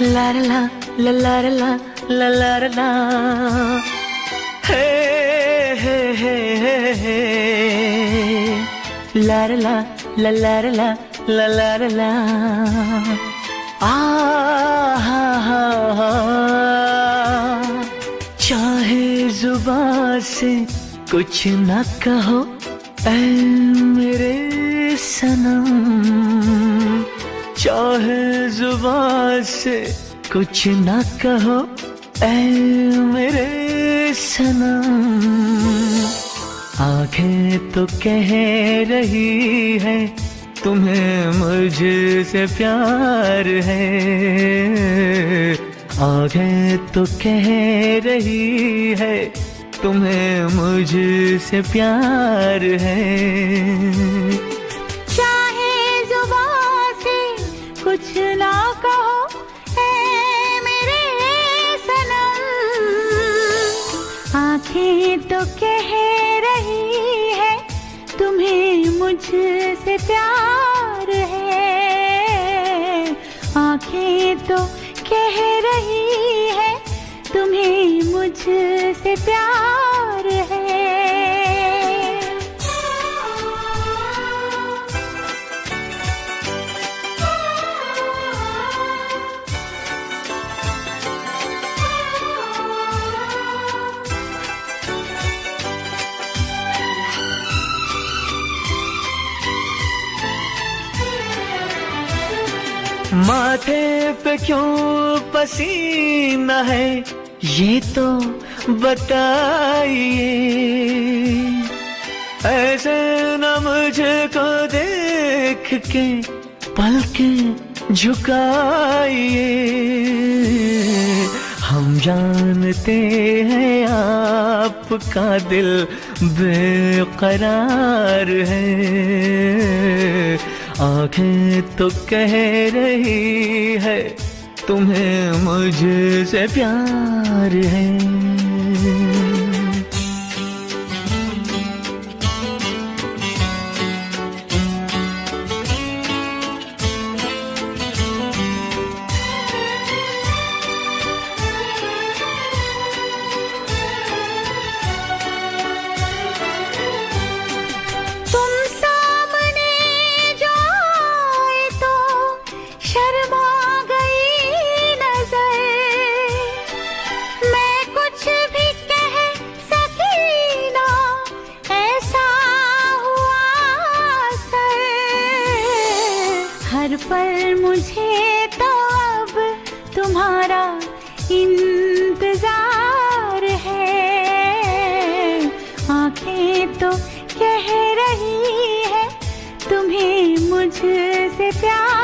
ला ला ला ला ला ला ला ला। हे हे हे हे हे। ला ला ला ला ला ला ला ला। आ चाहे जुबा से कुछ ना कहो, ऐ मेरे सनम। चाहे जुबा से कुछ ना कहो, ऐ मेरे सनम आँखें तो कह रही है, तुम्हें मुझसे प्यार है। आँखें तो कह रही है, तुम्हें मुझसे प्यार है। कुछ ना कहो मेरे सनम, आँखें तो कह रही है, तुम्हें मुझसे प्यार है। आँखें तो कह रही है, तुम्हें मुझसे प्यार माथे पे क्यों पसीना है? ये तो बताइए। ऐसे न मुझको देख के पलके झुकाइए। हम जानते हैं आपका दिल बेकरार है। आँखें तो कह रही है तुम्हें मुझसे प्यार है। पर मुझे तो अब तुम्हारा इंतज़ार है। आँखें तो कह रही है, तुम्हें मुझसे प्यार